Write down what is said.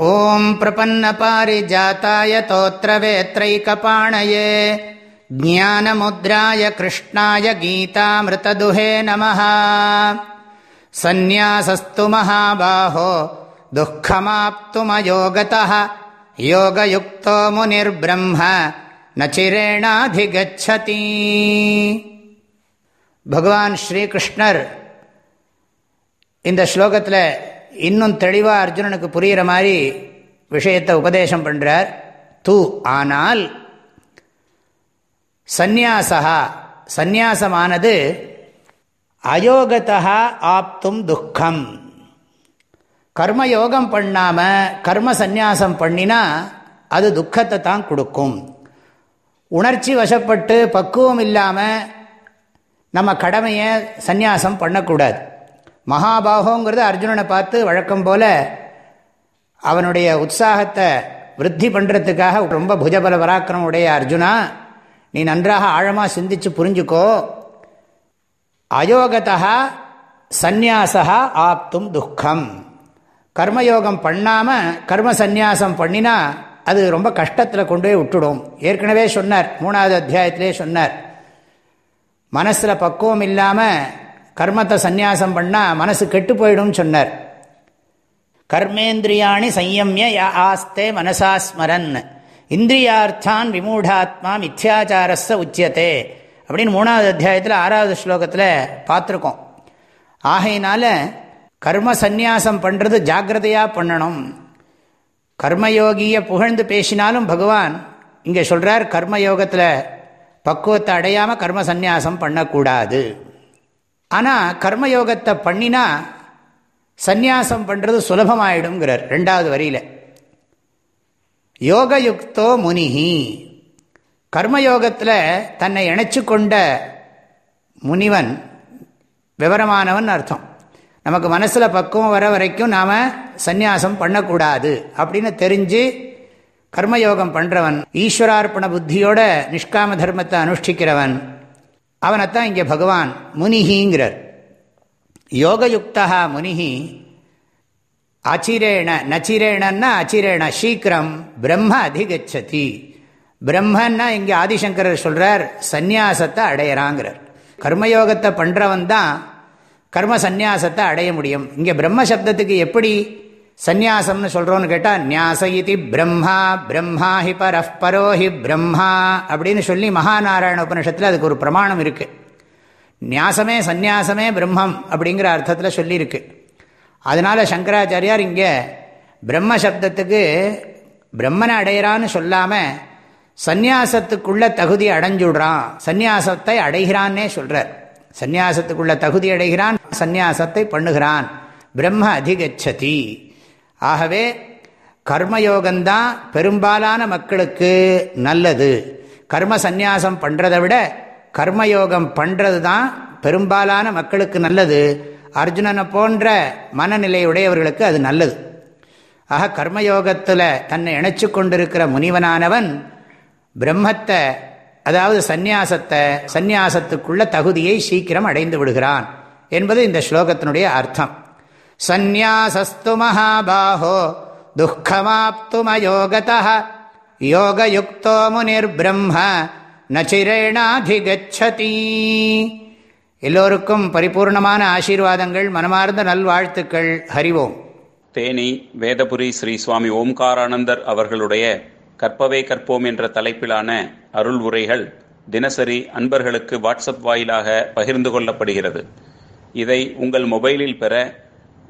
ॐ प्रपन्नपारिजाताय तोत्रवेत्रैकपाणये ज्ञानमुद्राय कृष्णाय गीतामृतदुहे नमः सन्न्यासस्तु महाबाहो दुःखमाप्तुमयोगतः योगयुक्तो मुनिर्ब्रह्म न चिरेणाधिगच्छति பகவான் ஸ்ரீகிருஷ்ணர் இந்த ஸ்லோகத்தில் இன்னும் தெளிவாக அர்ஜுனனுக்கு புரிகிற மாதிரி விஷயத்தை உபதேசம் பண்ணுறார் தூ ஆனால் சந்நியாசா சந்நியாசமானது அயோகத்தா ஆப்தும் துக்கம். கர்மயோகம் பண்ணாமல் கர்ம சந்நியாசம் பண்ணினா அது துக்கத்தை தான் கொடுக்கும். உணர்ச்சி வசப்பட்டு பக்குவம் இல்லாமல் நம்ம கடமையை சந்நியாசம் பண்ணக்கூடாது. மகாபாகோங்கிறது அர்ஜுனனை பார்த்து வழக்கம் போல அவனுடைய உற்சாகத்தை விருத்தி பண்ணுறதுக்காக ரொம்ப புஜபல பராக்கிரமம் உடைய அர்ஜுனா நீ நன்றாக ஆழமாக சிந்திச்சு புரிஞ்சுக்கோ. அயோகதா சந்நியாசா ஆப்தும் துக்கம். கர்மயோகம் பண்ணாமல் கர்ம சந்நியாசம் பண்ணினா அது ரொம்ப கஷ்டத்தில் கொண்டு போய் விட்டுடும். ஏற்கனவே சொன்னார் மூணாவது அத்தியாயத்திலே சொன்னார். மனசில் பக்குவம் இல்லாமல் கர்மத்தை சந்நியாசம் பண்ணால் மனசு கெட்டு போயிடும் சொன்னார். கர்மேந்திரியாணி சையமிய ஆஸ்தே மனசாஸ்மரன் இந்திரியார்த்தான் விமூடாத்மா மித்யாச்சாரஸ உச்சியத்தே அப்படின்னு மூணாவது அத்தியாயத்தில் ஆறாவது ஸ்லோகத்தில் பார்த்துருக்கோம். ஆகையினால கர்ம சந்நியாசம் பண்ணுறது ஜாகிரதையாக பண்ணணும். கர்மயோகியை புகழ்ந்து பேசினாலும் பகவான் இங்கே சொல்கிறார் கர்மயோகத்தில் பக்குவத்தை அடையாமல் கர்ம சந்நியாசம் பண்ணக்கூடாது. ஆனால் கர்மயோகத்தை பண்ணினா சந்நியாசம் பண்ணுறது சுலபமாயிடுங்கிறார் ரெண்டாவது வரியில். யோகயுக்தோ முனிஹி. கர்மயோகத்தில் தன்னை இணைச்சு கொண்ட முனிவன் விவரமானவன் அர்த்தம். நமக்கு மனசில் பக்குவம் வர வரைக்கும் நாம் சந்நியாசம் பண்ணக்கூடாது அப்படின்னு தெரிஞ்சு கர்மயோகம் பண்ணுறவன் ஈஸ்வரார்ப்பண புத்தியோட நிஷ்காம தர்மத்தை அனுஷ்டிக்கிறவன் அவனைத்தான் இங்கே பகவான் முனிகிங்கிறார் யோகயுக்தா முனிகி அச்சிரேண நச்சிரேணன்னா அச்சிரேண சீக்கிரம் பிரம்ம அதிகச்சதி. பிரம்மன்னா இங்கே ஆதிசங்கரர் சொல்கிறார் சந்நியாசத்தை அடையிறாங்கிறார். கர்மயோகத்தை பண்ணுறவன் தான் கர்ம சந்நியாசத்தை அடைய முடியும். இங்கே பிரம்ம சப்தத்துக்கு எப்படி சந்நியாசம்னு சொல்கிறோன்னு கேட்டால் நியாச இது பிரம்மா பிரம்மா ஹி பரஃபரோ ஹி பிரம்மா அப்படின்னு சொல்லி மகாநாராயண உபனிஷத்தில் அதுக்கு ஒரு பிரமாணம் இருக்குது நியாசமே சந்நியாசமே பிரம்மம் அப்படிங்கிற அர்த்தத்தில் சொல்லியிருக்கு. அதனால் சங்கராச்சாரியார் இங்கே பிரம்ம சப்தத்துக்கு பிரம்மனை அடையிறான்னு சொல்லாமல் சந்நியாசத்துக்குள்ள தகுதி அடைஞ்சுடுறான். சந்நியாசத்தை அடைகிறான்னே சொல்கிறார் சந்நியாசத்துக்குள்ள தகுதி அடைகிறான் சந்நியாசத்தை பண்ணுகிறான். பிரம்ம அதிகச்சதி. ஆகவே கர்மயோகம்தான் பெரும்பாலான மக்களுக்கு நல்லது. கர்ம சந்நியாசம் பண்ணுறதை விட கர்மயோகம் பண்ணுறது தான் பெரும்பாலான மக்களுக்கு நல்லது. அர்ஜுனனை போன்ற மனநிலையுடையவர்களுக்கு அது நல்லது. ஆக கர்மயோகத்தில் தன்னை இணைச்சு கொண்டிருக்கிற முனிவனானவன் பிரம்மத்தை அதாவது சந்நியாசத்தை சந்நியாசத்துக்குள்ள தகுதியை சீக்கிரம் அடைந்து விடுகிறான் என்பது இந்த ஸ்லோகத்தினுடைய அர்த்தம். சந்நியாசஸ்து மகாபாஹோ துக்கமாப்துமயோகத யோகயுக்தோ முனிர்பிரம்ம நச்சிரேணாதிகச்சதி எல்லோருக்கும் பரிபூர்ணமான ஆசீர்வாதங்கள் மனமார்ந்த நல்வாழ்த்துக்கள். ஹரிவோம் தேனி வேதபுரி ஸ்ரீ சுவாமி ஓம்காரானந்தர் அவர்களுடைய கற்பவே கற்போம் என்ற தலைப்பிலான அருள் உரைகள் தினசரி அன்பர்களுக்கு வாட்ஸ்அப் வாயிலாக பகிர்ந்து கொள்ளப்படுகிறது. இதை உங்கள் மொபைலில் பெற